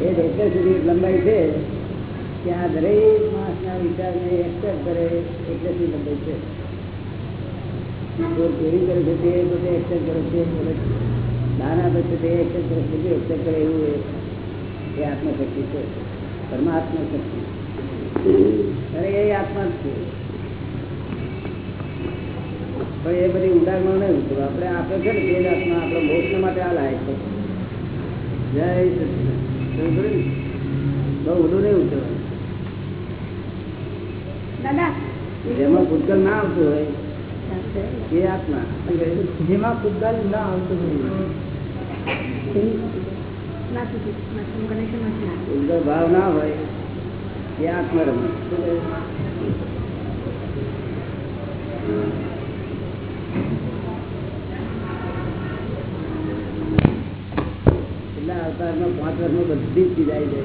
એ લંબાઈ છે આ દરેક માણસના વિચારને એક્સેપ્ટ કરે એટલે સુધી લંબાઈ છે. કેવી કરે છે તે પોતે એક્સેપ્ટ કરે છે નાના દાન તે એક્સેપ્ટ કરે છે એક્સેપ્ટ કરે એવું એ આત્મશક્તિ છે. પરમાત્મા શક્તિ અરે એ આત્મા જ છે. પણ એ બધી ઊંડાણમાં નહીં ઉતરવું. આપણે આપણે છે ને તે આત્મા, આપણે મોક્ષ માટે આ લાયક છે. જય? બહુ ઊંડું નહીં ઉતરવાનું. જેમાં ભૂતગલ ના આવતું હોય એ આત્મા. જેમાં ના આવતું હોય. ભાવ ના હોય એ આત્મા રમે. અવતારમાં પાંચ વર્ષમાં બધી જ ચીજ જાય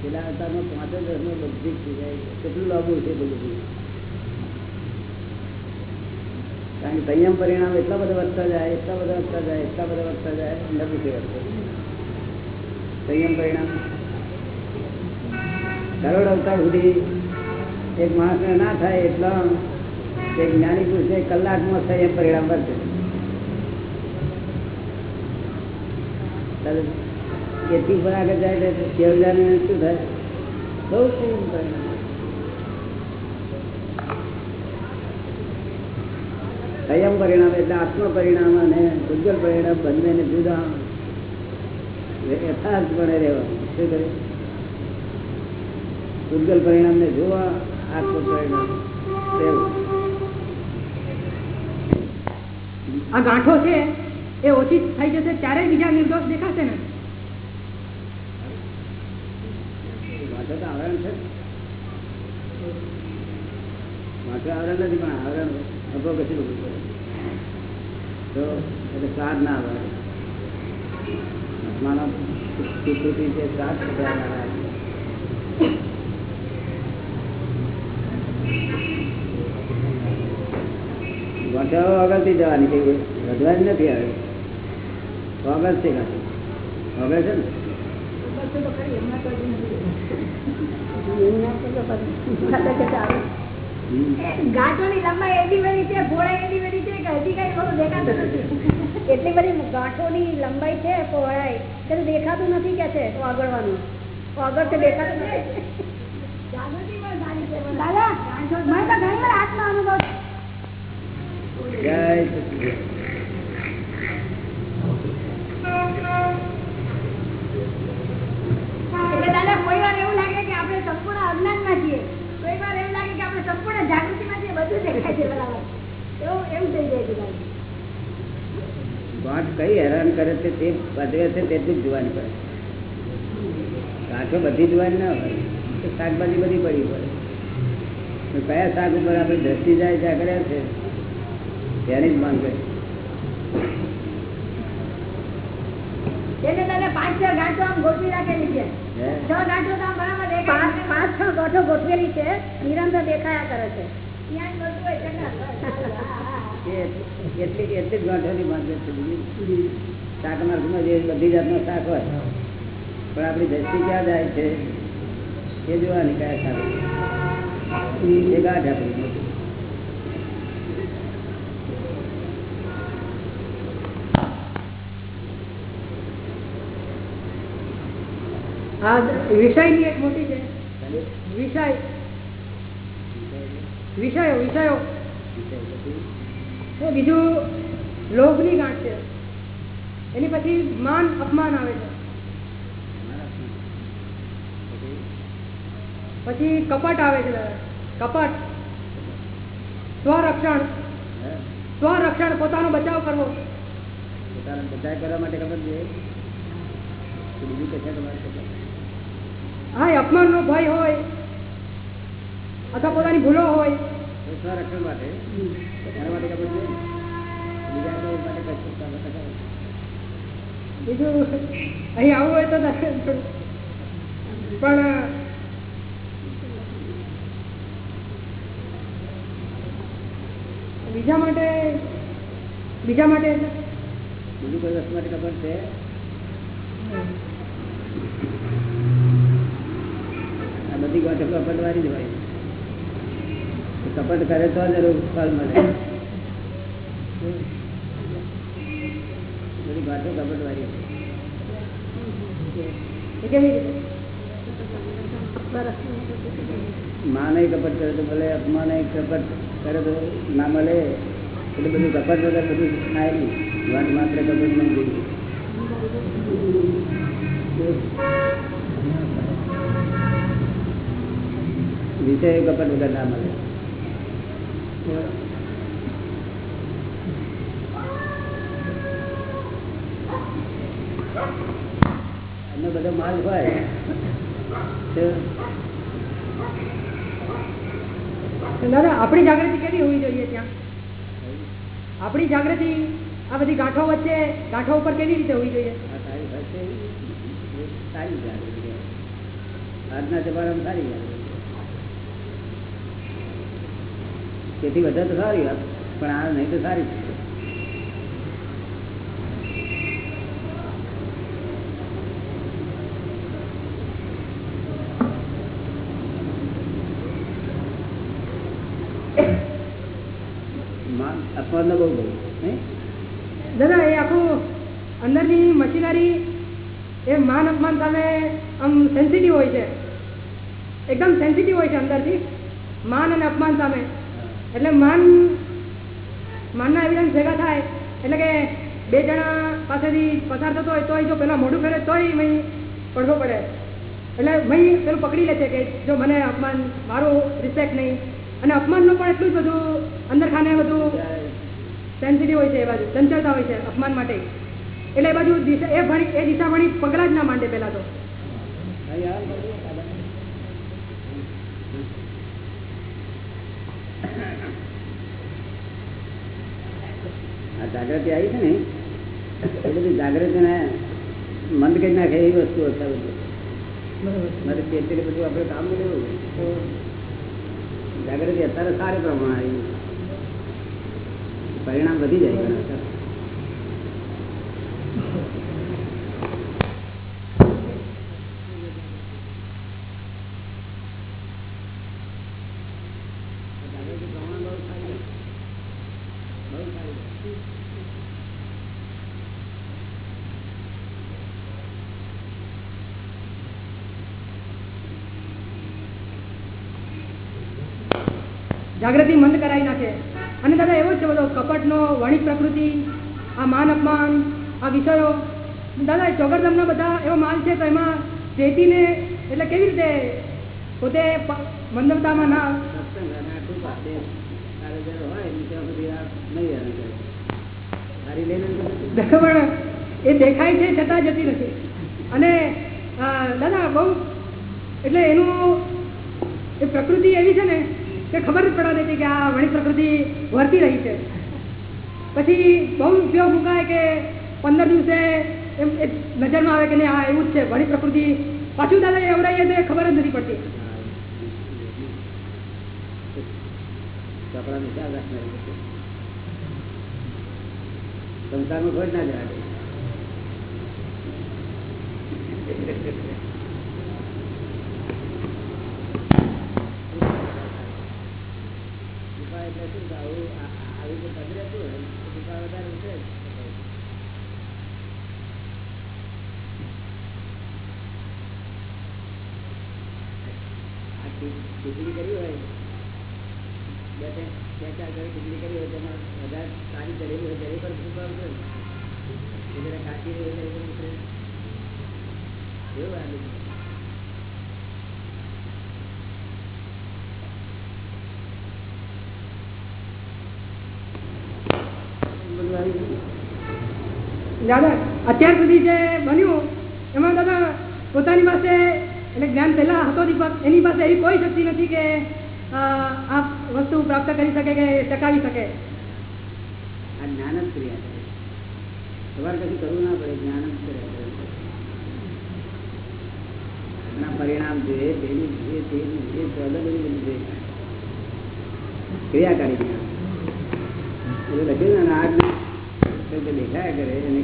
પેલા અવતારમાં પાંચ જ વર્ષમાં બધી જ ચીજ જાય કેટલું લાંબુ છે બધું કારણ કે સંયમ પરિણામ એટલા બધા વધતા જાય, એટલા બધા વધતા જાય, એટલા બધા વધતા જાય નથી વધતો સંયમ પરિણામ. કરોડ અવતાર સુધી એક માણસને ના થાય એટલા એક જ્ઞાની પુરુષે કલાકમાં સંયમ પરિણામ વર્તે એથી પણ આગળ જાય તો કેવડાને શું થાય? બહુ શું સંયમ પરિણામ એટલે આત્મ પરિણામ અને ઉજ્જવલ પરિણામ બંનેને જુદા યથાર્થપણે રહેવાનું. શું કરે? ઉજ્જવલ પરિણામને જોવા આત્મ પરિણામ રહેવું. આ ગાંઠો છે. એ ઓછી થઈ જશે ત્યારે બીજા નિર્દોષ દેખાશે ને. આવરણ છે. માથે આવરણ નથી, પણ આવરણ અભો કશું બધું. કરે તો એટલે સ્વાદ ના આવે. આત્માનો સ્વીકૃતિ છે જવાની, કઈ વધવાની નથી આવે. આગળ છે આગળ છે ને? ગાંઠોની લંબાઈ બધી છે પહોળાઈ એવી બધી છે કે હજી કઈ બધું દેખાતું નથી. એટલી બધી ગાંઠોની લંબાઈ છે પહોળાઈ કે દેખાતું નથી કે છે આગળવાનું. આગળ તો દેખાતું નથી. દાદા મને તો ઘણી વાર આત્મા અનુભવ જય. એટલે હેરાન કરે છે તે ભજવે છે તેટલું જ જોવાની પડે. ગાંઠો બધી જોવાની ના શાકભાજી બધી પડી પડે કયા શાક ઉપર આપણે દ્રષ્ટિ જાય ત્યાં કર્યા છે? તેની જ માંગ કરે. એટલે દાદા પાંચ છ ગાંઠો આમ ગોઠવી રાખેલી છે. છ ગાંઠો તો આમ બરાબર પાંચ પાંચ છ ગાંઠો ગોઠવેલી છે. નિરંતર દેખાયા કરે છે. એટલી એટલી જ ગાંઠોની માંગ છે. શાક માર્ગમાં જે બધી જાતનો શાક હોય. પણ આપણી દ્રષ્ટિ ક્યાં જાય છે? એ જોવાની કયા શાક એ ગાંઠ આપણી. આ વિષયની એક મોટી છે. વિષય. વિષયો વિષયો. બીજું, લોભની ગાંઠ છે. એની પછી માન, અપમાન આવે છે. પછી કપટ આવે છે. કપટ. સ્વરક્ષણ. સ્વરક્ષણ, પોતાનો બચાવ કરવો. પોતાનો બચાવ કરવા માટે ખબર છે? બીજું કશા તમારે હા એ અપમાનનો ભય હોય અથવા પોતાની ભૂલો હોય. તો માટે એના માટે ખબર છે બીજા અહીં આવવું હોય તો દર્શન પણ બીજા માટે બીજા માટે બીજું બીજી કોઈ વસ્તુ માટે ખબર છે? આ બધી ગોઠવ કપટ વાળી જ હોય. કપટ કરે તો જરૂર ફળ મળે. બધી ગાંઠો કપટ વાળી હોય. એ કેવી રીતે? માને કપટ કરે તો ભલે અપમાન કપટ કરે તો ના મળે. એટલે બધું કપટ વગર બધું નહીં. વાત માત્ર કપટ નહીં વિષય કપટ વગર ના મળે. બધો માલ હોય દાદા આપણી જાગૃતિ કેવી હોવી જોઈએ ત્યાં? આપણી જાગૃતિ આ બધી ગાંઠો વચ્ચે ગાંઠો ઉપર કેવી રીતે હોવી જોઈએ? સારી જાગૃતિ આજના જમાનામાં સારી જાગૃતિ તેથી વધારે તો સારી વાત, પણ આ નહીં તો સારી છે. મા- અપવાદ બહુ બહુ દાદા એ આખું અંદરની મશીનરી, એ માન અપમાન સામે આમ સેન્સિટિવ હોય છે. એકદમ સેન્સિટિવ હોય છે અંદરથી. માન અને અપમાન સામે. એટલે માન, માનના એવિડન્સ ભેગા થાય. એટલે કે બે જણા પાસેથી પસાર થતો હોય તોય જો પેલા મોઢું ફેરે તોય મય પડવો પડે. એટલે મય પેલું પકડી લે છે કે જો મને અપમાન, મારું રિસ્પેક્ટ નહીં અને અપમાનનું પણ એટલું જ બધું અંદર ખાને બધું સેન્સિટિવ હોય છે એ બાજુ, ચંચળતા હોય છે અપમાન માટે. એટલે એ બાજુ દિશા, એ ભણી, એ દિશા ભણી પગલા જ ના માંડે પહેલાં તો અહીં આવો ને બધું ખાવા. આ જાગૃતિ આવી છે ને એ બધી જાગૃતિને મંદ કરી નાખે એવી વસ્તુ મારે બધું આપણે કામ કર્યું તો જાગૃતિ અત્યારે સારી પ્રમાણે આવી પરિણામ વધી જાય જાગૃતિ મંદ કરાવી નાખે. અને દાદા, એવો જ છે બધો કપટનો, વણિક પ્રકૃતિ, આ માન અપમાન, આ વિષયો દાદા ચોગરધામના બધા એવો માલ છે તો એમાં ચેતીને એટલે કેવી રીતે પોતે મંદવતામાં ના. પણ એ દેખાય છે છતાં જતી નથી. અને દાદા, બહુ, એટલે એનું એ પ્રકૃતિ એવી છે ને કે ખબર જ પડવા દેતી કે આ વણી પ્રકૃતિ વર્તી રહી છે. પછી બહુ ઉપયોગ મુકાય કે પંદર દિવસે એમ નજરમાં આવે કે નહીં, હા, એવું જ છે, વણી પ્રકૃતિ પાછું દાદા એવડાવીએ તો ખબર જ નથી પડતી. સંસારમાં કોઈ ના જવા દે. કૃપા એટલે વધારે ઉતરે ખી- કરી હોય બે ત્રણ બે ચાર ઘરે ખીચડી કરી હોય તેમાં વધારે સારી જલેબી હોય જલેબી પર કૃપા ઉતરે કાચી હોય ઉતરે એવું આ બધું. બધું આવી ગયું. દાદા, અત્યાર સુધી જે બન્યું, એમાં દાદા પોતાની પાસે, એટલે જ્ઞાન પહેલા હતો એની પાસે એવી કોઈ શક્તિ નથી કે આ વસ્તુ પ્રાપ્ત કરી શકે કે ટકાવી શકે. આ જ્ઞાન જ ક્રિયા કરે તમારે કશું કરવું ના પડે, જ્ઞાન જ ક્રિયા પરિણામ જોઈએ, તેની જોઈએ લખ્યું ને, આ સ્વરૂપે દેખાયા કરે, એને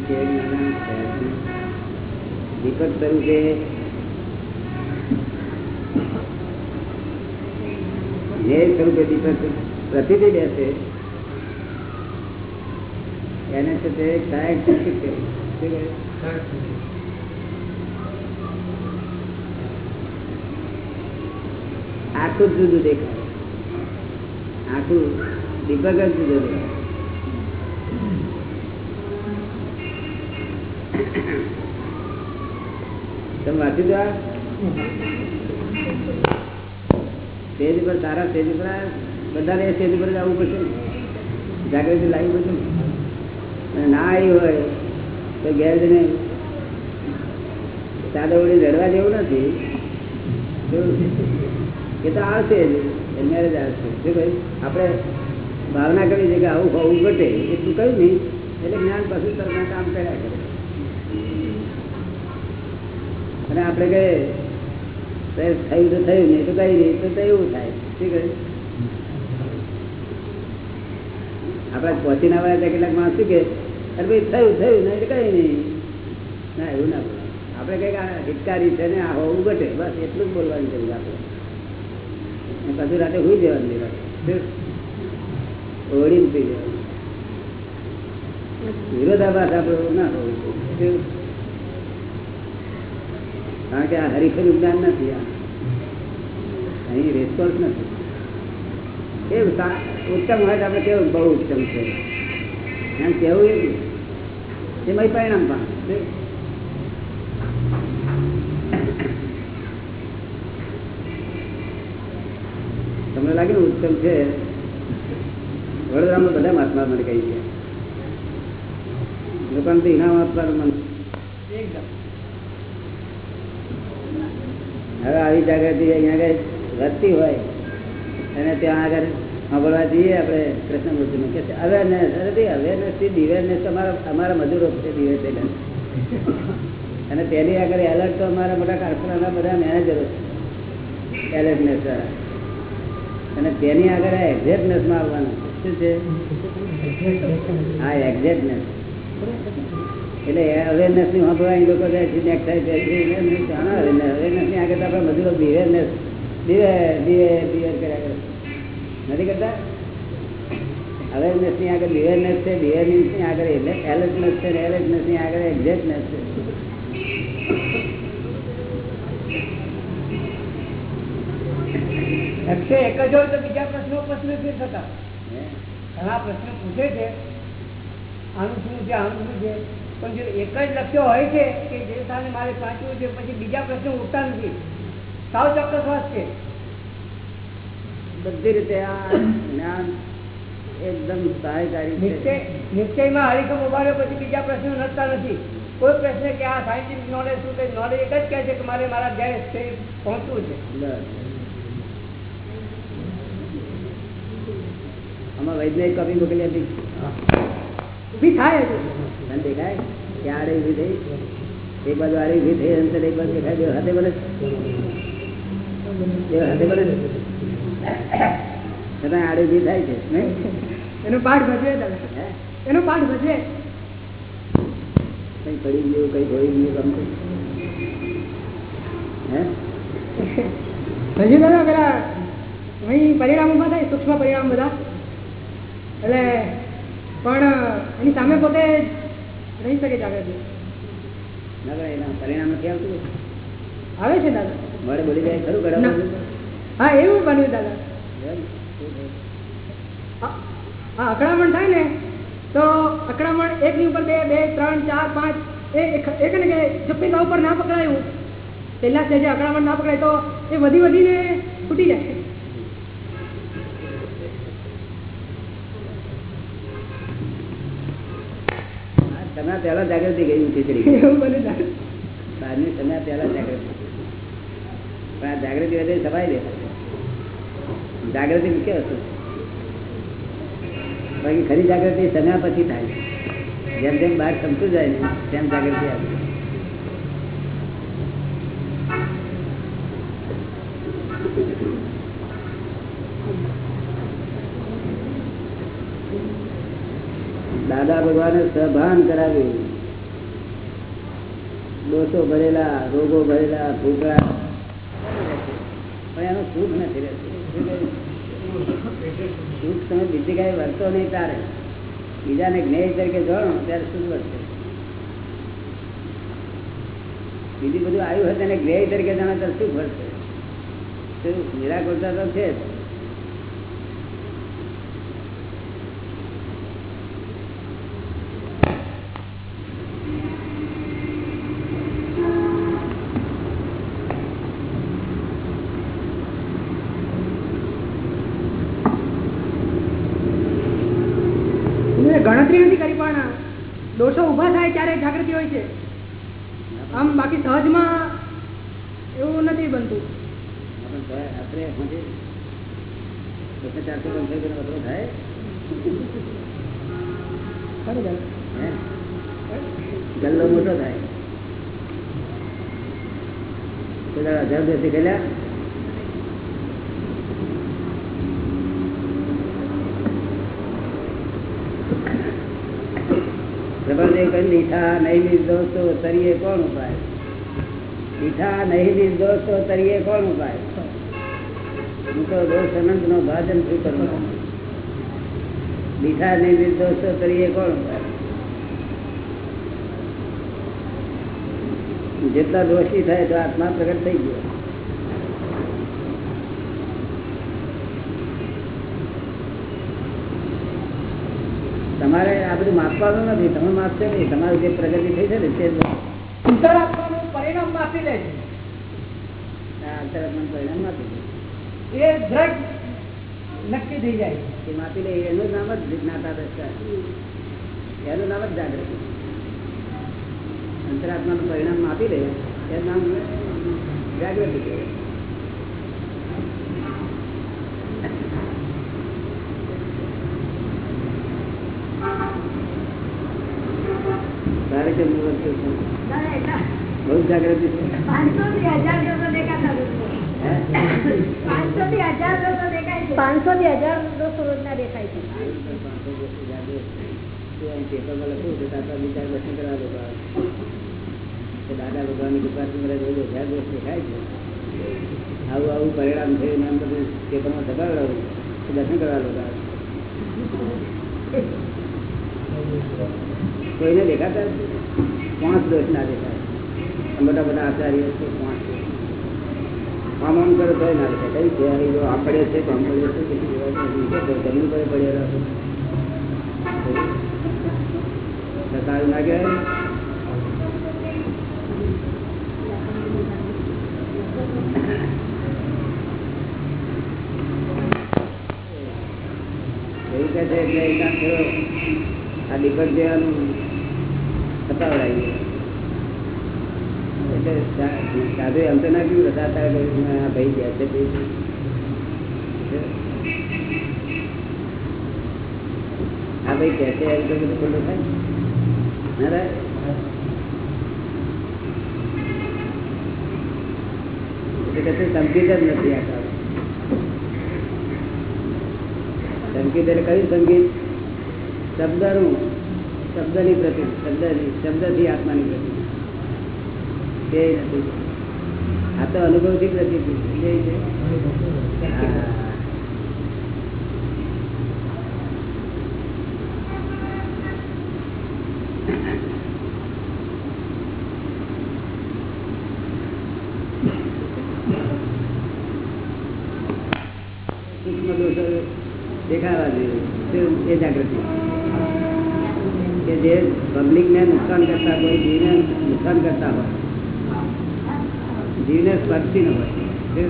બેસે, એને છે તે સહાયક શક્તિ છે. આખું જુદું દેખાય. આખું દીપક જ જુદું દેખાય. તમે આ? સ્ટેજ ઉપર બધાને એ જ જાગૃતિ લાવી પડશે અને ના આવી હોય તો ઘેર જઈને વળી રડવા જેવું નથી. એ તો આવશે જ મેરેજ આવશે શું કહ્યું આપણે ભાવના કરી છે કે આવું હોવું ઘટે, એટલું કહ્યું નહીં. એટલે જ્ઞાન પાછું તરફ કામ કર્યા કરે. અને આપણે કહીએ થયું તો થયું, નહીં તો કઈ નહીં, તો એવું થાય. શું કહ્યું આપણે પહોંચી ના આવ્યા કેટલાક માણસ કે અરે ભાઈ, થયું થયું, નહીં તો કઈ નહીં. ના, એવું ના બોલે આપણે કંઈક આ હિતકારી છે ને, આ હોવું ઘટે, બસ એટલું જ બોલવાની જરૂર આપણે. પાછું રાતે હોઈ જવાનું નિરાતે. ઓળીને પી જવાનું. વિરોધાભાસ આપણો ના હોવું? કારણ કે આ હરીફરીનું જ્ઞાન નથી અહીં રેસ્પોન્સ નથી. એ ઉત્તમ હોય આપણે કેવું બહુ ઉત્તમ છે. એમ કેવું એ? એમાં પરિણામ પણ તમને લાગે ને ઉત્તમ છે? વડોદરામાં બધા મહાત્મા મને કહી ગયા લોકોને તો ઇનામ આપવાનું મન એકદમ. હવે આવી જાગૃતિ અહીંયા આગળ વધતી હોય અને ત્યાં આગળ સાંભળવા જઈએ આપણે કૃષ્ણમૂર્તિનું કે અવેરનેસ અરે ભાઈ અવેરનેસથી ડિવેરનેસ અમારા અમારા મજૂરો છે દિવે થયેલા અને તેની આગળ એલર્ટ તો અમારા મોટા કારખાનાના બધા મેનેજરો છે એલર્ટનેસ અને તેની આગળ આ એક્ઝેક્ટનેસમાં આવવાનું. શું છે? હા એક્ઝેક્ટનેસ એટલે અવેરનેસની વાપરવાની લોકો જાય છે next થાય છે અવેરનેસની આગળ તો આપણા મજૂરો બિહેરનેસ દિવે દિવે બિહેર કર્યા કરે. નથી કરતા? અવેરનેસની આગળ બિહેરનેસ છે બિહેરનેસની આગળ એલર્ટનેસ છે એલર્ટનેસની આગળ એક્ઝેક્ટનેસ છે. લક્ષ્ય એક જ હોય તો બીજા પ્રશ્નો પ્રશ્ન નથી થતા. હે? ઘણા પ્રશ્નો પૂછે છે. આનું શું છે આનું શું છે? પણ જો એક જ લક્ષ્ય હોય છે કે જે સામે મારે પાછું છે પછી બીજા પ્રશ્નો ઉઠતા નથી. સાવ ચોક્કસ વાત છે. બધી રીતે આ જ્ઞાન એકદમ સહાયકારી છે. નિશ્ચયમાં હરિકમ ઉભાર્યો પછી બીજા પ્રશ્નો નડતા નથી. કોઈ પ્રશ્ન કે આ સાયન્ટિફિક નોલેજ શું છે? નોલેજ એક જ કહે છે કે મારે મારા ધ્યાન છે પહોંચવું છે. આમાં વૈજ્ઞાનિક કવિ મોકલી આપી ઊભી થાય તને દેખાય કે આડે ઊભી થઈ? એક બાજુ આડે થઈ અંતર એક બાજુ દેખાય બે હાથે બને બે હાથે બને છતાં આડે ઊભી થાય છે નહીં? એનો પાઠ ભજવે એનો પાઠ ભજવે. કઈ પડી ગયું કઈ ધોઈ ગયું ગમતું હે? દાદા પેલા અહીં પરિણામ ઊભા થાય સૂક્ષ્મ પરિણામ બધા. એટલે પણ એની સામે પોતે રહી શકે પરિણામ નથી આવતું આવે છે દાદા. મારે બોલી જાય ખરું. હા એવું બન્યું દાદા. હા છે? અકળામણ થાય ને તો અકળામણ એકની ઉપર બે બે ત્રણ ચાર પાંચ એ એક- એક ને કે ચપ્પીતા ઉપર ના પકડાયું. પહેલા સ્ટેજે અકળામણ ના પકડાય તો એ વધી વધીને છૂટી જાય. આ પહેલા જાગૃતિ ગઈ ઊંચી ચડી ગઈ. એવું બને દાદા બહારની તમે પહેલા જાગૃતિ પણ આ જાગૃતિ વધે સભાઈ દે. જાગૃતિ કે વસ્તુ. બાકી ખરી જાગૃતિ સમયા પછી થાય. જેમ જેમ બહાર સમતું જાય ને તેમ જાગૃતિ આવે દાદા ભગવાને સભાન કરાવ્યું દોષો ભરેલા, રોગો ભરેલા ભૂગા પણ એનું સુખ નથી રહેતું. સુખ તમે બીજી કઈ વર્તો નહીં તારે. બીજાને જ્ઞેય તરીકે જાણો ત્યારે સુખ વર્તે બીજું બધું આવ્યું હોય તેને જ્ઞેય તરીકે જાણો ત્યારે સુખ વર્તે નિરાકરતા તો છે જ એને ગણતરી નથી કરી પણ દોષો ઊભા થાય ત્યારે જાગૃતિ હોય છે આમ બાકી સહજમાં એવું નથી બનતું આપણે તો આપણે સમજે બસો ચારસો પાંચસો રૂપિયાનો વધરો થાય ખરું છે. હે ગલ્લો મોટો થાય તો તારા હજાર બેસી ગયેલા જબરદસ્ત કરી લીઠા નહીં નિર્દોષ તો કોણ ઉપાય? લીઠા નહીં નિર્દોષ તો કોણ ઉપાય? હું તો દોષ અનંત નો ભાજન શું કરું લીઠા નહીં નિર્દોષ તો તરીએ કોણ ઉપાય? જેટલા દોષી થાય તો આત્મા પ્રગટ થઈ ગયો. તમારે આ બધું માપવાનું નથી. તમે માપશો નહીં. તમારી જે પ્રગતિ થઈ છે ને તે જ અંતરાત્માનું પરિણામ માપી લે છે અંતરાત્માનું પરિણામ માપી દે. એ દ્રઢ નક્કી થઈ જાય એ માપી લે એનું નામ જ જ્ઞાતા દશા એનું નામ જ જાગૃતિ. અંતરાત્માનું પરિણામ માપી લે એનું નામ જાગૃતિ કહેવાય. છે બહુ જાગૃતિ છે આવું આવું પરિણામ થયું એમ બધું પેપરમાં દબાવડાવું તો દર્શન કરવા લોકો. કોઈને દેખાતા. પાંચ દોષ ના દેખાય. મોટા બધા આચાર્ય છે પાંચ. આમ આમ કરો તો ના દેખાય. કઈ તૈયારી જો આમ છે, તો આમ પડ્યો છે? જમીન પર પડ્યો રહ્યો સારું ના કહેવાય કહે છે, એટલે કામ આ દીપક જેવાનું એટલે સાધુ એમ તો ના કહ્યું તારે ભાઈ ગયા છે હા, ભાઈ કે છે, એમ તો બધું ખોટું થાય ના? થાય? કશું સંકેત જ નથી આ સંગીત એટલે કયું સંગીત શબ્દનું શબ્દની પ્રતિ, શબ્દની, શબ્દથી આત્માની પ્રતિ. તે નથી. આ તો અનુભવથી પ્રતિ દેખાવા જોઈએ. એ જાગૃતિ નુકસાન કરતા કોઈ જીવને નુકસાન કરતા હોય. જીવને સ્પર્શી ન હોય.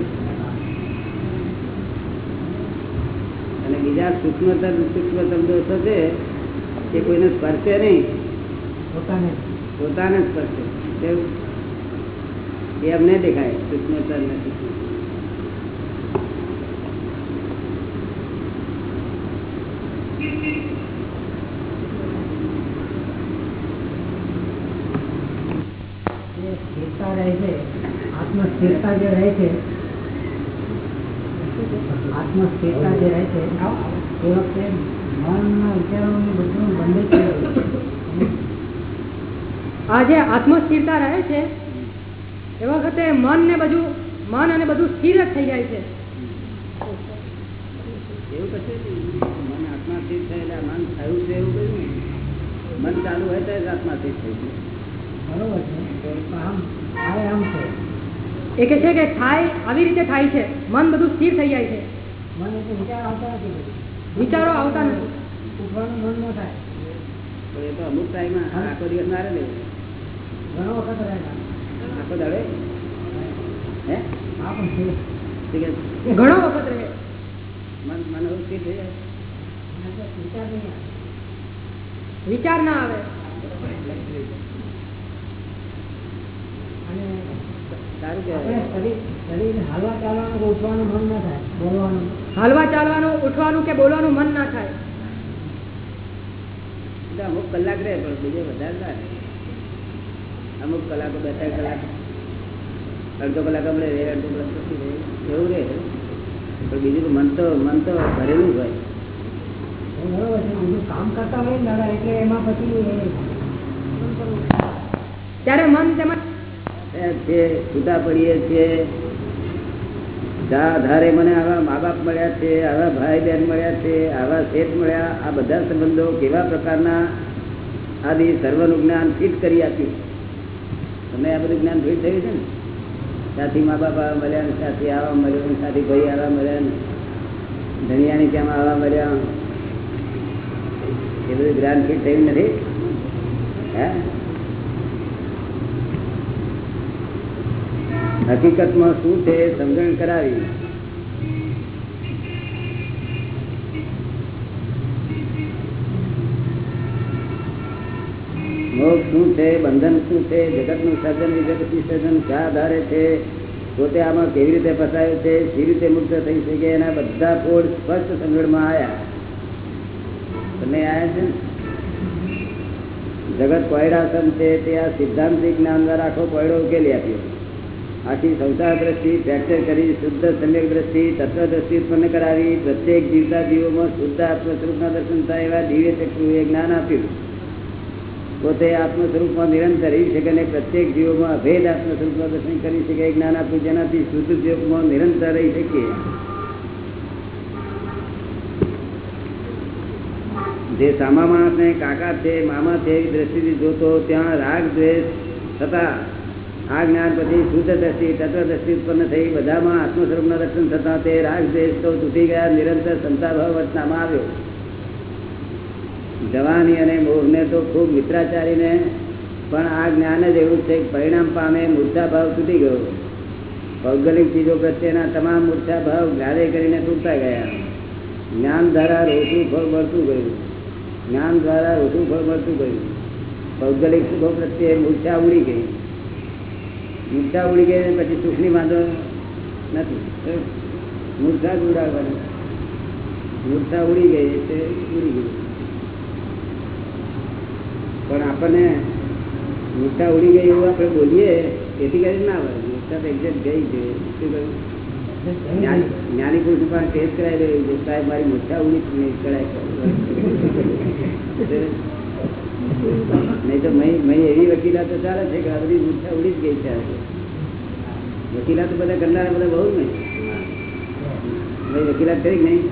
અને બીજા સૂક્ષ્મતર સૂક્ષ્મતમ દોષો છે કે કોઈને સ્પર્શે નહીં. પોતાને. પોતાને સ્પર્શે? એ અમને દેખાય. સૂક્ષ્મતર નથી જે સ્થિરતા રહે છે આત્મ સ્થિરતા જે રહે છે આત્મસ્થિરતા જે રહે છે એ વખતે મનના વિચારોને બધું બંધ આ જે આત્મસ્થિરતા રહે છે એ વખતે મન ને બધું મન અને બધું સ્થિર જ થઈ જાય છે. એવું કશું મન આત્મા સ્થિર થયેલા મન થયું છે એવું કયું મન ચાલુ હોય તો જ સ્થિર થઈ છે. બરોબર છે. આમ છે. એ કે છે કે થાય આવી રીતે થાય છે. મન બધું સ્થિર થઈ જાય છે. વિચાર આવતા નથી વિચારો આવતા નથી. ઉઠવાનું મન ન થાય. તો એ તો અમુક ટાઈમ આખો દિવસ ના રહે ઘણો વખત રહે આખો દાડે હે. ઘણો વખત રહે. મન મન સ્થિર થઈ જાય. વિચાર નહીં આવે. વિચાર ના આવે. અને હાલવા ચાલવાનું ઉઠવાનું મન ન થાય બોલવાનું. હાલવા ચાલવાનું ઉઠવાનું કે બોલવાનું મન ના થાય? અમુક કલાક રહે પણ બીજે વધારે ના રહે. અમુક કલાકો બે ત્રણ કલાક અડધો કલાક આપણે રહે અડધો કલાક પછી એવું રહે. પણ બીજું મન તો મન તો ભરેલું હોય. એ બરોબર છે બીજું કામ કરતા હોય ને એટલે એમાં પછી એ ત્યારે મન તેમાં છે છૂટા પડીએ છીએ. આધારે મને આવા મા બાપ મળ્યા છે, આવા ભાઈ બહેન મળ્યા છે, આવા શેઠ મળ્યા, આ બધા સંબંધો કેવા પ્રકારના આદિ સર્વનું જ્ઞાન ફિટ કરી આપ્યું. તમને આ બધું જ્ઞાન ફિટ થયું છે ને? સાથી મા બાપ આવા મળ્યા ને સાથી આવા મળ્યો ને સાથી ભાઈ આવા મળ્યા ને ધનિયાની ત્યાં આવા મળ્યા. એ બધું જ્ઞાન ફિટ થયું નથી? હે? હકીકતમાં શું છે સમજણ કરાવી. મોક્ષ શું છે, બંધન શું છે, જગતનું સર્જન વિગત સર્જન ક્યાં આધારે છે, પોતે આમાં કેવી રીતે ફસાયો છે કેવી રીતે મુક્ત થઈ શકે, એના બધા કોડ સ્પષ્ટ સમજણમાં આવ્યા તમે આવ્યા છે ને? જગત કોયડાસન છે તે આ સિદ્ધાંતિક જ્ઞાન દ્વારા આખો કોયડો ઉકેલી આપ્યો. આખી સંસાર દ્રષ્ટિ ફ્રેક્ચર કરી, શુદ્ધ સમ્યક દ્રષ્ટિ, તત્વ દ્રષ્ટિ ઉત્પન્ન કરાવી, પ્રત્યેક જીવતા જીવોમાં શુદ્ધ આત્મસ્વરૂપના દર્શન થાય એવા દિવ્ય ચક્ષુ જ્ઞાન આપ્યું. પોતે આત્મ સ્વરૂપમાં નિરંતર રહી શકે અને પ્રત્યેક જીવોમાં અભેદ આત્મ સ્વરૂપમાં દર્શન કરી શકે એ જ્ઞાન આપ્યું, જેનાથી શુદ્ધ જીવમાં નિરંતર રહી શકીએ. જે સામા માણસને કાકા છે, મામા છે એવી દ્રષ્ટિથી જોતો, ત્યાં રાગ, દ્વેષ થતા આ જ્ઞાન પછી શુદ્ધ દ્રષ્ટિ તત્વદ્રષ્ટિ ઉત્પન્ન થઈ બધામાં આત્મ સ્વરૂપના દર્શન થતા તે રાગ દેશ તો તૂટી ગયા, નિરંતર સંતાભાવ વચનામાં આવ્યો. જવાની અને મોહને તો ખૂબ મિત્રાચારીને પણ આ જ્ઞાન જ એવું છે પરિણામ પામે મૂર્છાભાવ તૂટી ગયો. ભૌગોલિક ચીજો પ્રત્યેના તમામ મૂર્છાભાવ ગારે કરીને તૂટતા ગયા. જ્ઞાન દ્વારા રોટું ફળ મળતું ગયું. જ્ઞાન દ્વારા રોટું ફળ મળતું ગયું. ભૌગોલિક સુખો પ્રત્યે મૂર્છા ઉડી ગઈ. મૂર્છા ઉડી ગઈ પછી સુખની વાંધો નથી. મૂર્છા જ ઉડાડવાની. મૂર્છા ઉડી ગઈ એટલે ઉડી ગઈ પણ આપણને મૂર્છા ઉડી ગઈ એવું આપણે બોલીએ, એથી કરી ના આવે મૂર્છા તો એક્ઝેક્ટ ગઈ છે. શું કહ્યું? જ્ઞાની પુરુષ પણ ટેસ્ટ કરાવી રહ્યું છે સાહેબ, મારી મૂર્છા ઉડી કરાય નહીં તો મય એવી વકીલાતો ચાલે છે કે આ બધી મૂર્છા ઉડી જ ગઈ છે વકીલાત બધા કરનારા બધા બહુ ને ભાઈ વકીલાત કરી નહીં?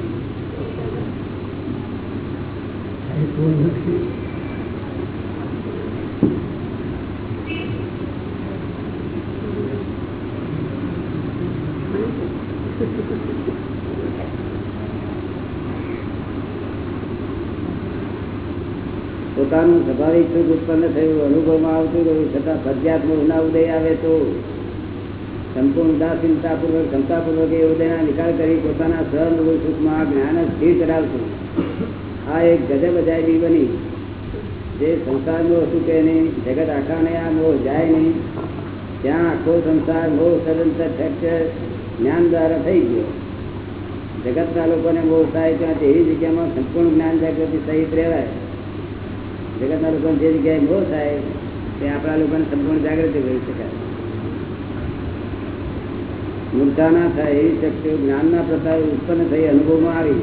પોતાનું સ્વાભાવિક સુખ ઉત્પન્ન થયું, અનુભવમાં આવતું ગયું છતાં ફરજિયાત મોહના ઉદય આવે તો સંપૂર્ણ ઉદાસીનતાપૂર્વક, ક્ષમતાપૂર્વક એ ઉદયના નિકાલ કરી પોતાના સહનુભવ સુખમાં જ્ઞાન સ્થિર કરાવશું આ એક ગજબ અજાયબી બની. જે સંસારનો હતું કે નહીં, જગત આખાને આ મોહ જાય નહીં. ત્યાં આખો સંસાર મોહ સદંતર ફ્રેક્ચર જ્ઞાન દ્વારા થઈ ગયો. જગતના લોકોને મોહ થાય ત્યાં એવી જગ્યામાં સંપૂર્ણ જ્ઞાન જાગૃતિ સહિત રહેવાય. જગતના લોકો જે જગ્યાએ મોહ થાય, તે આપણા લોકોને સંપૂર્ણ જાગૃતિ કરી શકાય. મૂર્છા ના થાય એવી શક્તિઓ જ્ઞાનના પ્રકાર ઉત્પન્ન થઈ અનુભવમાં આવી.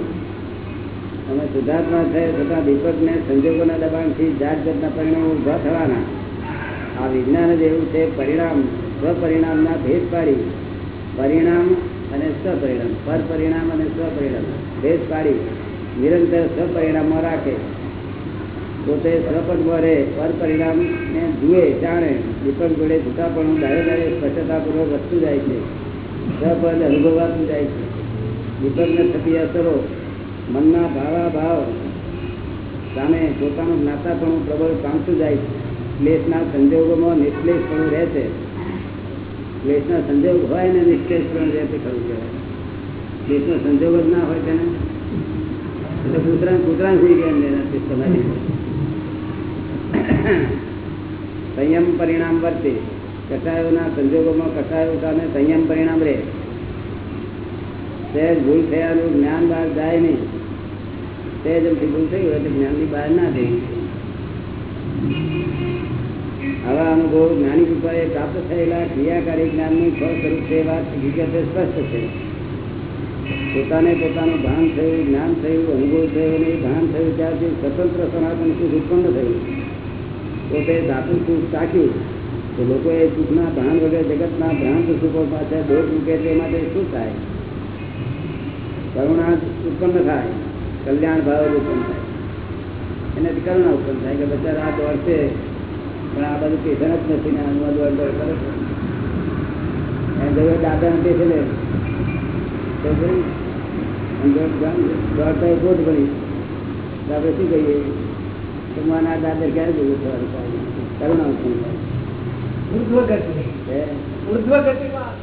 અમે શુદ્ધાત્મા થયે છતાં દીપકને સંજોગોના દબાણથી જાત જાતના પરિણામો ઊભા થવાના. આ વિજ્ઞાન જ એવું છે, પરિણામ, સ્વપરિણામના ભેદ પાડી પરિણામ અને સ્વપરિણામ. પર પરિણામ અને સ્વપરિણામ. ભેદ પાડી નિરંતર સ્વપરિણામમાં રાખે. પોતે સ્વપદમાં રહે પર પરિણામને જુએ, જાણે દીપક જોડે પણ દાડે દાડે સ્પષ્ટતાપૂર્વક વધતું જાય છે સ્વપદ અનુભવાતું જાય છે. દીપકને થતી અસરો, મનના ભાવા ભાવ સામે પોતાનું જ્ઞાતાપણું પ્રબળ પામતું જાય છે. ક્લેશના સંજોગોમાં નિશ્લેષપણું રહે છે. ક્લેશના સંજોગ હોય ને નિશ્લેષપણું રહે છે ખરું કહેવાય. ક્લેશનો સંજોગ જ ના હોય તેને. એટલે કૂતરા કૂતરા સુઈ ગયા એના? તમારી સંયમ પરિણામ વર્તે. કસાયોના સંજોગોમાં કસાયો સામે સંયમ પરિણામ રહે. સહેજ ભૂલ થયાનું જ્ઞાન બહાર જાય નહીં. સહેજ એમથી ભૂલ થઈ હોય તો જ્ઞાનની બહાર ના જઈ આવા અનુભવ જ્ઞાની કૃપાએ પ્રાપ્ત થયેલા ક્રિયાકારી જ્ઞાનનું ફળ સ્વરૂપ છે વાત વિગતે સ્પષ્ટ છે. પોતાને પોતાનું ભાન થયું, જ્ઞાન થયું, અનુભવ થયો નહીં ભાન થયું ત્યારથી સ્વતંત્ર સનાતન સુખ ઉત્પન્ન થયું. પોતે ધાતુ સુખ ચાખ્યું. તો લોકોએ સુખના ભાન વગર જગતના ભ્રાંત સુખો પાસે દોષ મૂકે તે માટે શું થાય? કરુણા ઉત્પન્ન થાય, કલ્યાણ ભાવ ઉત્પન્ન થાય. એનાથી કરુણા ઉત્પન્ન થાય કે બચારા આ દોડશે પણ આ બધું પેશન જ નથી ને આનું દોડ દોડ કરે છે. એમ જોયું દાદા ને પેશે ને, તો દોડતા એ પોટ ભરી. આપણે શું કહીએ? તો દાદર ક્યારે જોયું થવાનું કરુણા ઉત્પન્ન થાય ઉર્ધ્વ ગતિ ઉર્ધ્વ ગતિમાં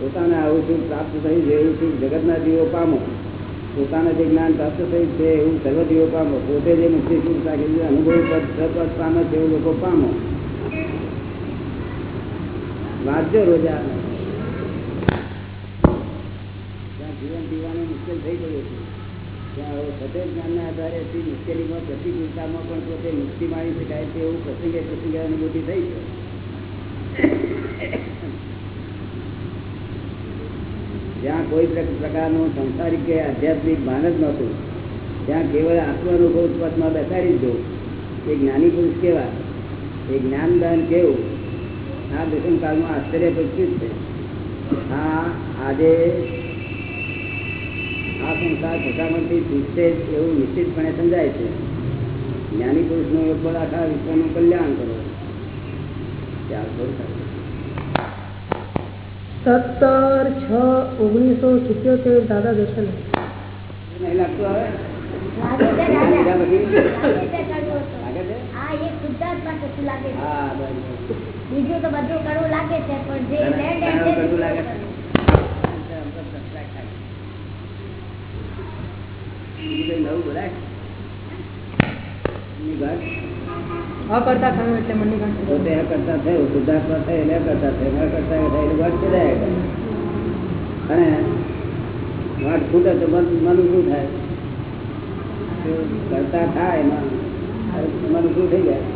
પોતાને આવું છું પ્રાપ્ત થયું છે એવું સુખ જગતના જીવો પામો. પોતાને જે જ્ઞાન પ્રાપ્ત થયું છે એવું સર્વ જીવો પામો. પોતે જે મુક્તિ સુખ રાખે છે અનુભવ પદ સપદ પામે છે એવું લોકો પામો. વાંચજો રોજા. જીવન જીવવાનું મુશ્કેલ થઈ ગયું છે. જ્યાં કોઈ પ્રકારનું સંસારિક કે આધ્યાત્મિક ભાન જ નહોતું, ત્યાં કેવળ આત્માનુભવ પદમાં બેસાડી દો એ જ્ઞાની પુરુષ કેવા? એ જ્ઞાનદાન કેવું? આ દર્શન કાળમાં આશ્ચર્ય પ્રસ્તુત છે. આ આજે આ સંસાર ફસામણથી છૂટશે એવું નિશ્ચિતપણે સમજાય છે. જ્ઞાની પુરુષનું એક બળ આખા વિશ્વનું કલ્યાણ કરો. સત્તર છ ઓગણીસો સિત્યોતેર દાદા દર્શન. નહીં લાગતું. બીજા તો બધું કરવું લાગે છે પણ જે લેન્ડ એન્ડ કડવું લાગે છે. બીજું કંઈ નવું બોલાય? એમની વાત અકર્તા થયું એટલે મનની ગણતરી પોતે આ કરતા થયું શુદ્ધાત્મા થયો એટલે આ કરતા થયો આ કરતા થયો એટલે છેદાયા કરે. અને ફૂટે તો મન મન શું થાય? તો કરતા થાય એમાં. મન શું થઈ જાય?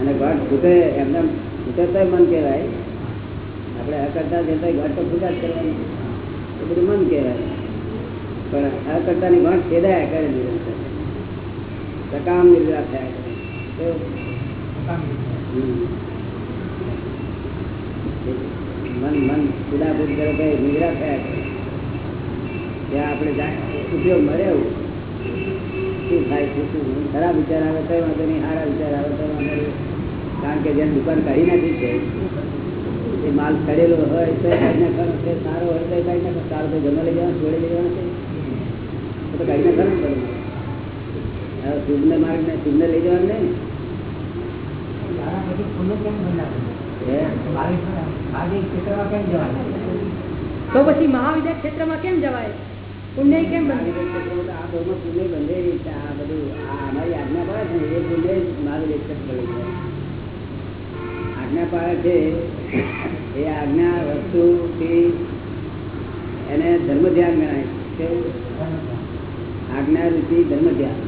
અને ઘટ ફૂટે એમને ફૂટે તો મન કહેવાય. આપણે આ કરતા જતા ઘટ તો ફૂટા જ કરવાની. એ બધું મન કહેવાય. પણ આ કરતાની ઘટ છેદાયા કરે નિરંતર. સકામ નિદ્રા થયા. કરે? મન મન પીડાભૂત કરે એ નિદ્રા થયા. કરે ત્યાં આપણે ઉપયોગ મળે એવું. શું થાય છે શું. ખરાબ વિચાર આવે તો વાંધો નહીં સારા વિચાર આવે તો વાંધો કારણ કે જેમ દુકાન કાઢી નાખી છે એ માલ કરેલો હોય તો કાઢી નાખવાનો છે સારો હોય તો કાઢી નાખો સારો તો જમા લઈ જવાનું જોડે લઈ જવાનું છે. તો કઈ ના ને બધું. હવે શુભને માર્ગ ને શુભને લઈ જવાનું નહીં. પછી તો પછી મહાવિદ્યા ક્ષેત્રમાં કેમ જવાય? પુણ્ય કેમ બંધ આ ધર્મ પુણ્ય બંધેલી છે આ બધું આ અમારી આજ્ઞા પાડે છે ને એ પુણ્ય પડે છે આજ્ઞા પાડે છે એ આજ્ઞા વસ્તુ એને ધર્મ ધ્યાન ગણાય છે? આજ્ઞા રૂપી ધર્મ ધ્યાન?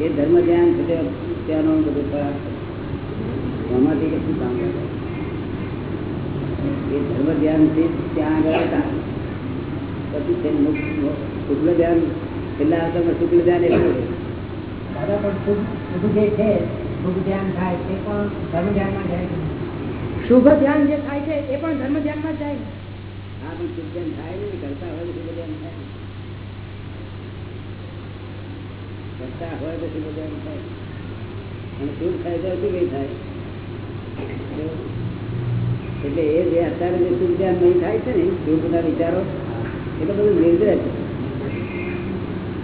એ ધર્મ ધ્યાન છે ત્યાંનો બધું. આમાંથી કશું કામ એ ધર્મ ધ્યાનથી ત્યાં આગળ હતા પછી તે શુક્લ ધ્યાન છેલ્લા આવતામાં શુક્લ ધ્યાન એટલું દાદા પણ શુભ જે છે શુભ ધ્યાન થાય, તે પણ ધર્મ ધ્યાનમાં જાય. શુભ ધ્યાન જે થાય છે, એ પણ ધર્મ ધ્યાનમાં જાય. હા, પણ શુભ ધ્યાન થાય નહીં, કરતા હોય શુભ ધ્યાન થાય. કરતા હોય તો શુભ ધ્યાન થાય. અને શુભ થાય તો શું થાય. એટલે એ જે અત્યારે જે શુભ ધ્યાન નહીં થાય છે ને શુભના વિચારો, એ તો બધું નિર્દ્ર છે.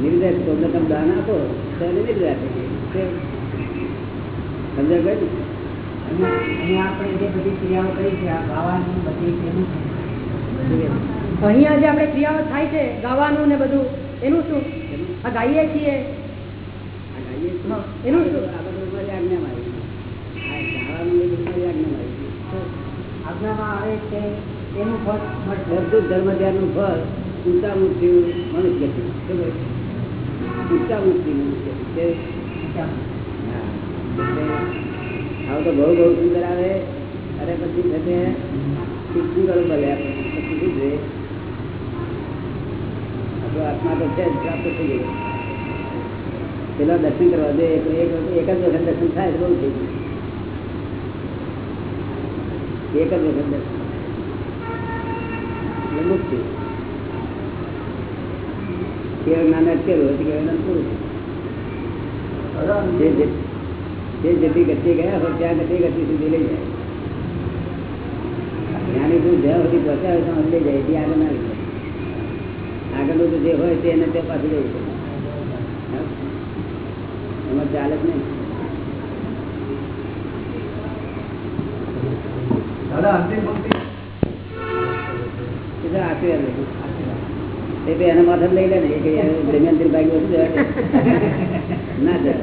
નિર્દ્ર તમને તમે દાન આપો, તો એને નિર્દ્રજ આપે સમજાય અહીંયા જે આપણે ક્રિયાઓ થાય છે ગાવાનું ને બધું એનું શું આ ગાઈએ છીએ. એનું શું? આજ્ઞામાં આવી છે એનું ફળ બધું ધર્મ ધ્યાનનું ફળ ઊંચા મૂર્તિ મનુષ્ય કહે? ઊંચા મૂર્તિ મનુષ્ય ગતિ. કે હા. એટલે આવું તો બહુ બહુ સુંદર આવે. અને પછી તે શીખવું આપણે પછી શું છે? આત્મા તો છે પ્રાપ્ત થઈ ગયો. પેલા દર્શન કરવા દે, એક જ વખત દર્શન થાય બહુ થઈ ગયું. એક જ વખત દર્શન. મુક્તિ કેવળ નાના અટકેલું હતું કેવળ પૂરું જે જે- જેટલી ગતિ ગયા હોય ત્યાં ગતિ ગતિ સુધી લઈ જાય. જ્ઞાની પુરુષ જ્યાં સુધી પહોંચ્યા હોય ત્યાં લઈ જાય એથી આગળ ના લઈ જાય. આગળનું તો જે હોય તે એને તે પાછું લઈ જાય. એમાં ચાલે જ નહીં. તો આશીર્વાદ લઈ. એના માથે લઈ લે ને દરમિયાન જવા. ના જાય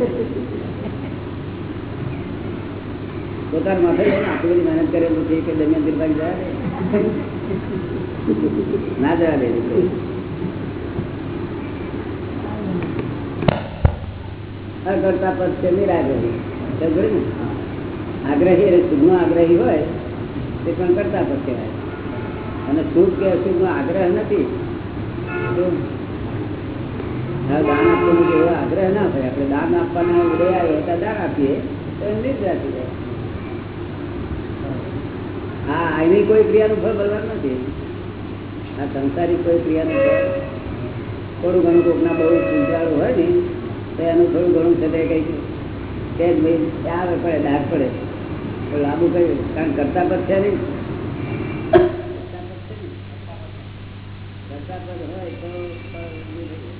પોતાના માથે આટલી બધી મહેનત કરેલું છે કે દરમિયાન ભાગી જવા ના જવા દે. કરતા પદ છે નિરાગ્રહી. સમજ્યો ને? આગ્રહી એટલે શુભનો આગ્રહી હોય, તે પણ કરતા પદ કહેવાય. અને શુભ કે અશુભ આગ્રહ નથી દાન આપવાનો એવો આગ્રહ ના થાય આપણે દાન આપવાના ઉદય આવ્યો હતા, દાન આપીએ, તો નિર્જ જાય. હા એની કોઈ ક્રિયાનું ફળ ભરવાનું નથી. આ સંસારી કોઈ ક્રિયાનું ફળ થોડું ઘણું કોકના બહુ પૂજાળું હોય ને, તો એનું થોડું ઘણું છે તે કંઈક તે જ ભાઈ આવે પડે દાટ પડે. લાંબુ કઈ, કારણ કરતા પછી નહીં કરતા પદ છે ને. કરતા પદ હોય તો ફળ નહીં થાય.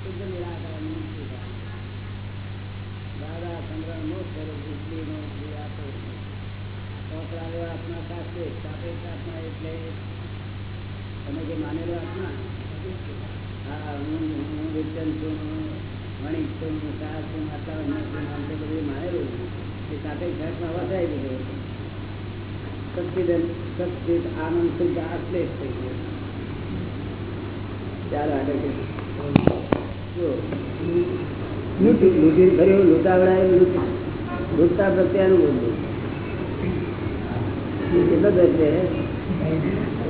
શુદ્ધ નિરાકરણનું સુધાર. દાદા સંગ્રહ નો સ્વરૂપ બુદ્ધિનો જે આપો. ચોપડાનો આત્મા સાથે સાપેક્ષ આત્મા એટલે તમે જે માનેલો આત્મા હા હું હું સાર છું માતા બધું માનેલું એ સાપેક્ષ આત્મા વધારી દીધો સચ્ચિદન સચ્ચિદ આનંદ શુદ્ધ આશ્લેષ થઈ ગયો. ચાલો આગળ જો લૂંટી લૂંટી ફર્યો લૂંટાવડાય લૂંટતા પ્રત્યે અનુભવ કેટલો દર્દ છે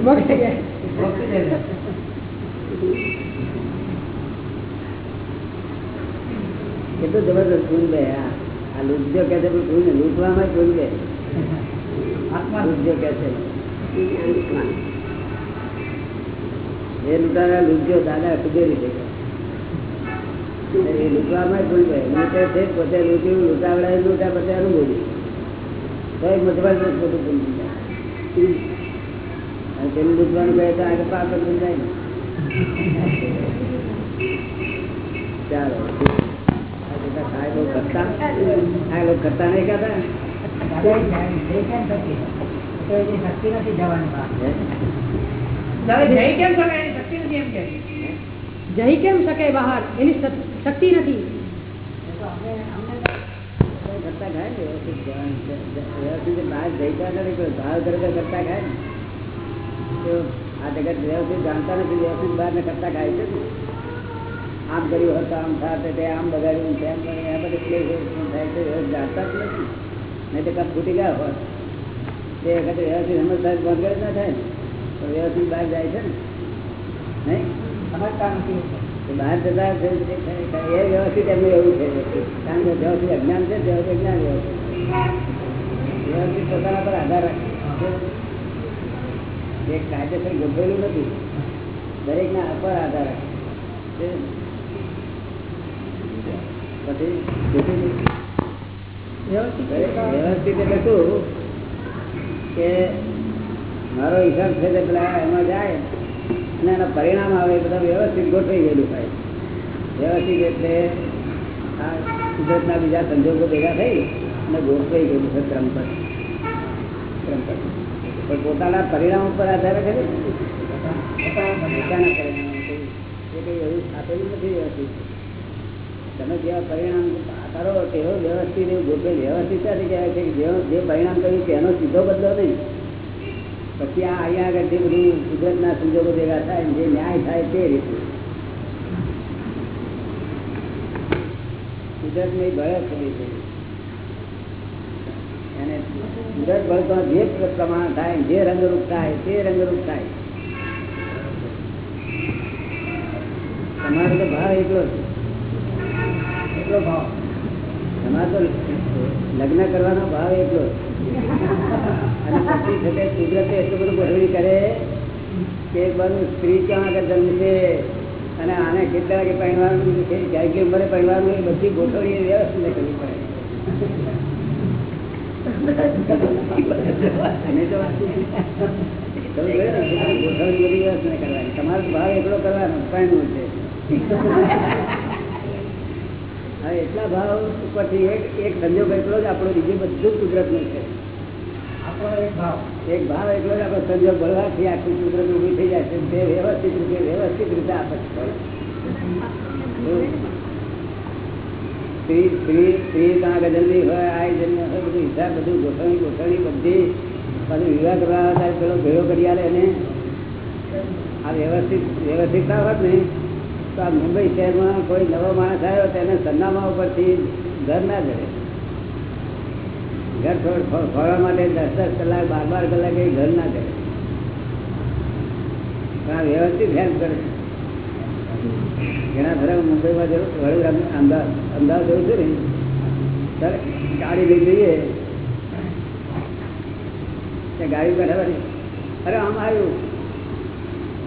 મોક્ષ થઈ જાય કેટલું જબરદસ્ત ભૂલ બે આ લૂંટજો કે છે ભૂલ ને લૂંટવામાં ભૂલ આત્મા. લૂંટજો કે છે. એ લૂંટારા લૂંટજો દાદા સુધેરી છે. એ લૂંટવામાં ભૂલ બે લૂંટે છે પોતે લૂંટ્યું લૂંટાવડાય લૂંટા પોતે અનુભવી તો એક જબરદસ્ત બધું ભૂલ થઈ અને પેલું લૂંટવાનું કહે તો આગળ જાય ચાલો. આ બધા સાહેબ બહુ કરતા આ લોકો કરતા નહીં કહેતા દાદા એ જાય જઈ કેમ શક્તિ તો એની શક્તિ નથી જવાની બહાર હે? જય કેમ શકે એની શક્તિ નથી એમ કે જય કેમ શકે બહાર એની શક- શક્તિ નથી એ તો અમને અમને કરતા ખાય ને વ્યવસ્થિત જવાનું. વ્યવસ્થિત બહાર જઈતા નથી કોઈ ભાવ કરે તો કરતા ખાય ને તો આ જગત વ્યવસ્થિત જાણતા નથી વ્યવસ્થિત બહાર ને કરતા ખાય છે ને આમ કર્યું હોત આમ થાય તે આમ બગાડ્યું તેમ બગાડ્યું. આ બધું થાય છે જાણતા જ નથી. નહીં તો કપ ફૂટી ગયા હોત. તે વખતે વ્યવસ્થિત સમજતા જ બંધ કરી ના થાય ને. તો વ્યવસ્થિત બહાર જાય છે ને. નહીં? સમજતા નથી બહાર જતા છે. એ વ્યવસ્થિત એમનું એવું છે. કારણ કે વ્યવસ્થિત અજ્ઞાન છે વ્યવસ્થિત સુધી જ્ઞાન વ્યવસ્થિત વ્યવસ્થિત પોતાના પર આધાર રાખે. એક કાયદેસર ગોઠવેલું નથી. દરેકના પર આધાર રાખે. વ્યવસ્થિત એટલે શું? કે મારો હિસાબ છે તે પેલા એમાં જાય અને એના પરિણામ આવે બધા વ્યવસ્થિત ગોઠવાઈ ગયેલું થાય. વ્યવસ્થિત એટલે આ કુદરતના બીજા સંજોગો ભેગા થઈ અને ગોઠવાઈ ગયેલું છે ક્રમ પર. ક્રમ પર. પણ પોતાના પરિણામ ઉપર આધાર ને. પોતાના પરિણામ એ કંઈ એવું આપેલું નથી વ્યવસ્થિત. તમે જેવા પરિણામ કરો તેવો વ્યવસ્થિત ગોઠવે વ્યવસ્થિત ક્યાંથી કહેવાય છે કે જે પરિણામ કર્યું તેનો સીધો બદલો નહીં. પછી આ અહીંયા આગળ જે બધું કુદરતના સંજોગો ભેગા થાય જે ન્યાય થાય તે રીતે. કુદરતની ભય થવી છે. અને કુદરત બળતો જે પ્રમાણ થાય જે રંગરૂપ થાય તે રંગરૂપ થાય. તમારો તો ભાવ એટલો છે. એટલો ભાવ? તમારે તો લગ્ન કરવાનો ભાવ એટલો. અને પછી તે કુદરતે એટલું બધું ભરવી કરે કે બધું સ્ત્રી ક્યાં આગળ જન્મશે અને આને કેટલા વાગે પહેરવાનું છે ક્યાં કે ઉંમરે પહેરવાનું એ બધી ગોઠવણી વ્યવસ્થિત કરવી પડે. તમારો ભાવ એકલો કરવાનો પહેરવું છે. હવે એટલા ભાવ ઉપરથી એક એક સંજોગ એટલો જ આપણો બીજું બધું જ કુદરતનું છે. આપણો એક ભાવ. એક ભાવ એટલો જ આપણો સંજોગ બળવાથી આખી કુદરત ઊભી થઈ જાય છે તે વ્યવસ્થિત રીતે વ્યવસ્થિત રીતે આપે સ્ત્રી સ્ત્રી ત્યાં હોય આ જન્મ હોય બધું હિસાબ બધું ગોઠવણી ગોઠવણી બધી પાછું વિવાહ કરવા પેલો ભેળો કરી આલે એને આ વ્યવસ્થિત વ્યવસ્થિત ના હોત ને આ મુંબઈ શહેરમાં કોઈ નવો માણસ આવ્યો તેને સરનામા ઉપરથી ઘર ના જડે. ઘર ફરવા માટે દસ દસ કલાક બાર બાર કલાક એ ઘર ના જડે. પણ વ્યવસ્થિત હેલ્પ કરે ઘણા ખરા મુંબઈમાં જવું અમદાવાદ જવું છું ને, ત્યારે ગાડી લઈ જઈએ. ગાડી બેઠા અરે આમ આવ્યું.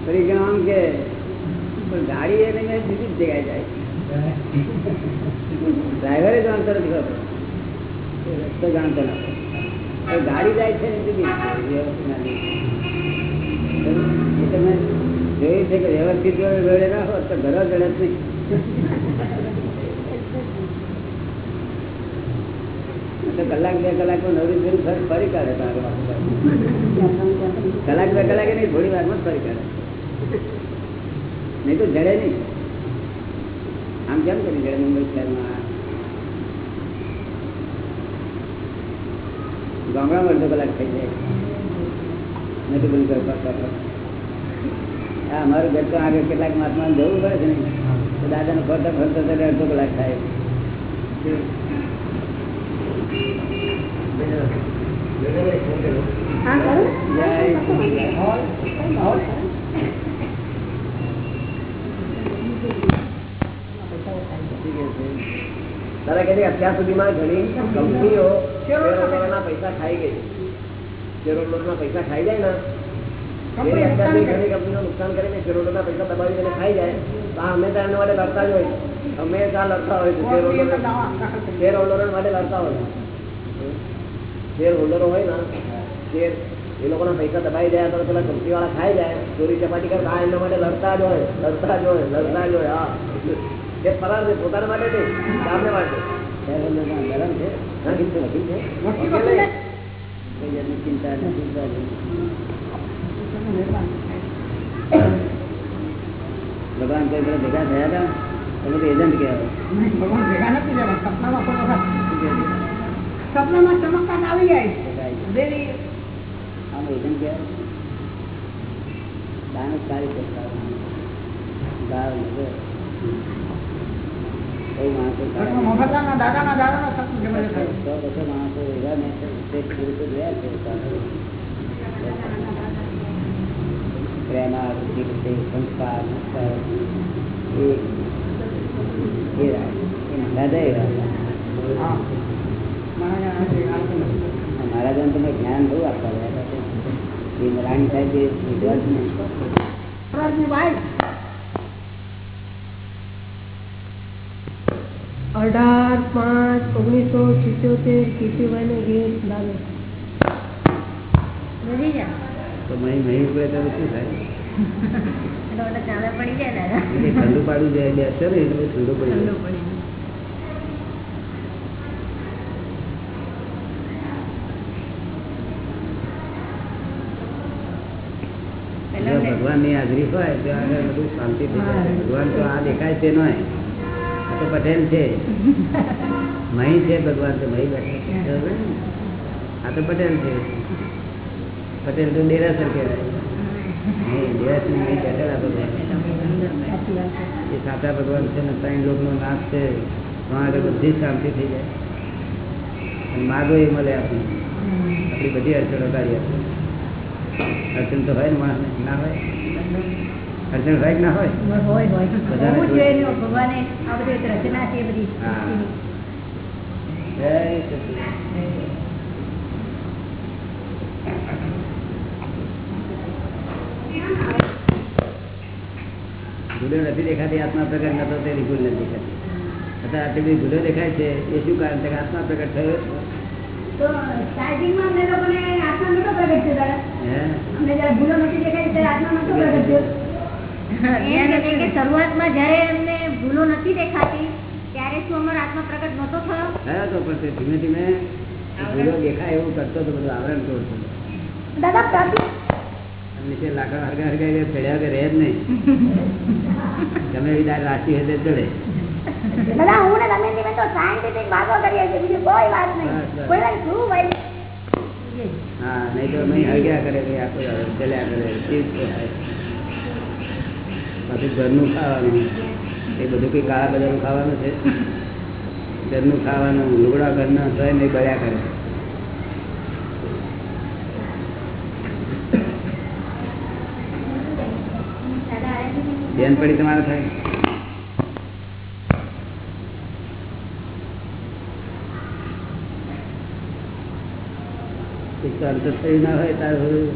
ફરી આમ કે પણ ગાડી એને મેં બીજી જગ્યાએ જાય. ડ્રાઈવરે જાણતો નથી ખબર. રસ્તો જાણતો નથી. ગાડી જાય છે ને બીજી તમે મેં જોયું છે કે વ્યવસ્થિત વેળે ના હોત તો ઘરો જ નહીં. કલાક બે કલાકમાં નવરી ફેરી કાઢે કલાક બે કલાકે નહીં, થોડી વારમાં ફરી કાઢે. નહીં તો જડે નહીં. આમ કેમ કરી જડે મુંબઈ શહેરમાં? ગામડામાં અડધો કલાક થઈ જાય. નથી બધું કરતા હા અમારું ઘર તો આગળ કેટલાક મહાત્મા જવું પડે છે ને. તો દાદાને ફરતા ફરતા ત્યારે અડધો કલાક થાય. હા કરું જય તારે કે અત્યાર સુધીમાં ઘણી કંપનીઓ પૈસા ખાઈ ગઈ. શેરોના પૈસા ખાઈ જાય ને. ઘણી કંપનીઓ નુકસાન કરીને શેરોના પૈસા દબાવી દઈને ખાઈ જાય. તો આ હંમેશા એના માટે લડતા જ હોય હંમેશા લડતા હોય છે શેર હોલ્ડરો દાવા. શેર હોલ્ડરો માટે લડતા હોય શેર હોલ્ડરો હોય ને શેર એ લોકોના પૈસા દબાઈ જાય તો પેલા કંપની વાળા ખાઈ જાય. ચોરી ચપાટી કરતા એના માટે લડતા જ હોય લડતા જ હોય લડતા જ હોય. હા. ફરાર છે પોતાના માટે નહીં સામે માટે. છે ચિંતા ભગવાન કોઈ બધા ભેગા થયા હતા? તમે તો એજન્ટ કહેવાય ભગવાન ભેગા નથી. સપનામાં સપનામાં ચમત્કાર આવી જાય આમ એજન્ટ કહેવાય. દાન કાર્ય સારી કરતા મહારાજ તમે જ્ઞાન બહુ રહ્યા હતા રાણી સાહેબ વિદ્વાન અઢાર પાંચ ઓગણીસો સિત્યોતેર કીર્તિભાઈને ગેસ લાગે જાય તો મહી મહી ઉપડે તો શું થાય? એટલે પડી જાય બેસશે ને. એટલે ઠંડુ પડી જાય જો ભગવાનની હાજરી હોય તો આગળ બધું શાંતિ થઈ જાય. ભગવાન તો આ દેખાય છે નોય. આ તો પટેલ છે. મહી છે ભગવાન તો મહી. ને? આ તો પટેલ છે. પટેલ તો ડેરાસર કહેવાય. સાચા ભગવાન છે ને ત્રણ લોકનો નાશ છે. આગળ બધી શાંતિ થઈ જાય. અને માગો એ મળે આપણી. આપણી બધી અડચણો કાઢી આપે. અડચણ તો હોય ને માણસને ના હોય. અડચણ હોય ના હોય? હોય હોય બધાને જોઈએ ભગવાને આ બધી રચના છે બધી હા. જય સચિદાનંદ. ભૂલો નથી દેખાતી આત્મા પ્રગટ નતો તેની ભૂલ નથી દેખાતી. અત્યારે આટલી બધી ભૂલો દેખાય છે એ શું કારણ છે કે આત્મા પ્રગટ થયો તો સ્ટાર્ટિંગમાં અમને લોકોને આત્મા નહોતો પ્રગટ થયો દાદા. અમને જયારે ભૂલો નથી દેખાય ત્યારે આત્મા નહોતો પ્રગટ થયો. છે કે શરૂઆતમાં જ્યારે અમને ભૂલો નથી દેખાતી ત્યારે શું અમારો આત્મા પ્રગટ નહોતો થયો? થયો તો પણ ધીમે ધીમે ભૂલો દેખાય એવું કરતો તો બધું આવરણ તોડતો દાદા નીચે લાકડા હરગા હરગા ચડ્યા વગર રહે જ નહીં. તમે એવી રાશિ હશે ચડે દાદા હું ને તમે તમે તો સાયન્ટિફિક વાતો કરીએ છીએ બીજું કોઈ વાત નહીં. કોઈ વાત શું ભાઈ હા નહીં તો નહીં હરગ્યા કરે ભાઈ આખો કરે પાછું ઘરનું ખાવાનું. એ બધું કંઈ કાળા બજારનું ખાવાનું છે? ઘરનું ખાવાનું, લુગડા ઘરના થાય નહીં બળ્યા કરે. બેન પડી તમારે થાય? થયું ના હોય, તારું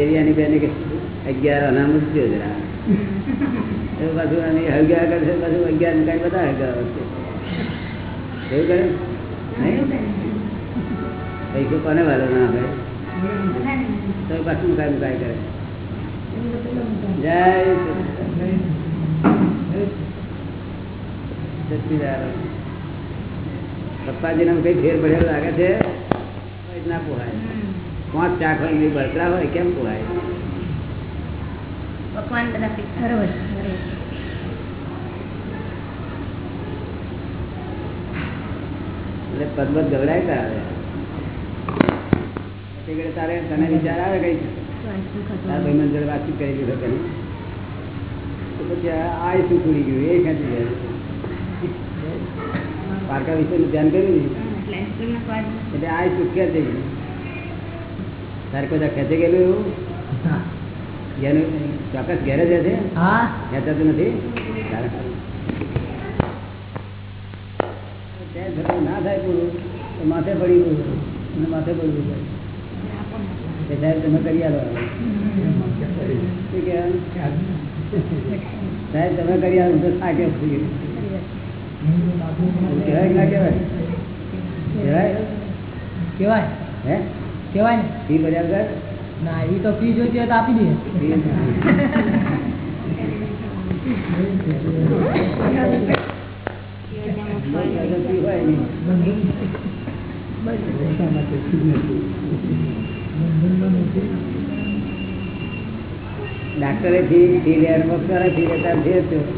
એરિયાની બેને કે અગિયાર અનામ જ થયો જરા પાછું આની અગિયાર કરશે પાછું અગિયાર ને કઈ બધા અગિયાર વચ્ચે એવું કરે? પૈસો કોને વાલો ના હોય તો પાછું મુકાય મુકાય કરે. જય સચિદાનંદ. પપ્પાજીને કઈ ફેર પડેલો લાગે છે? કોઈ ના પોહાય. પાંચ નહીં બળતરા હોય કેમ પોહાય? પકવાન બધા બરોબર એટલે પદમત ગવડાય તારે. તારે તને વિચાર આવે કઈ તાર ભાઈ મંદિર વાતચીત કરી દીધો તને. તો પછી આ શું છોડી ગયું? એ ખેંચી જાય? પારકા વિશેનું ધ્યાન કર્યું ને એટલે આ શું ખેંચી ગયું? તારે કોઈ ખેંચી ગયેલું એવું? ચોક્કસ ઘેરે જ છે હા. નથી? ના થાય પૂરું તો માથે પડી ગયું અને માથે પડવું જાય સાહેબ તમે કરી કહેવાનું? સાહેબ તમે કરી આલો તો થાકે કહેવાય ના કહેવાય? કહેવાય. કેવાય હે? કેવાય ને ફી ભર્યા વગર? ના એ તો ફી જોઈતી હોય તો આપી દઈએ. ડાક્ટરે ફી ફી લે ડોક્ટરે ફી લેતા ફી થયો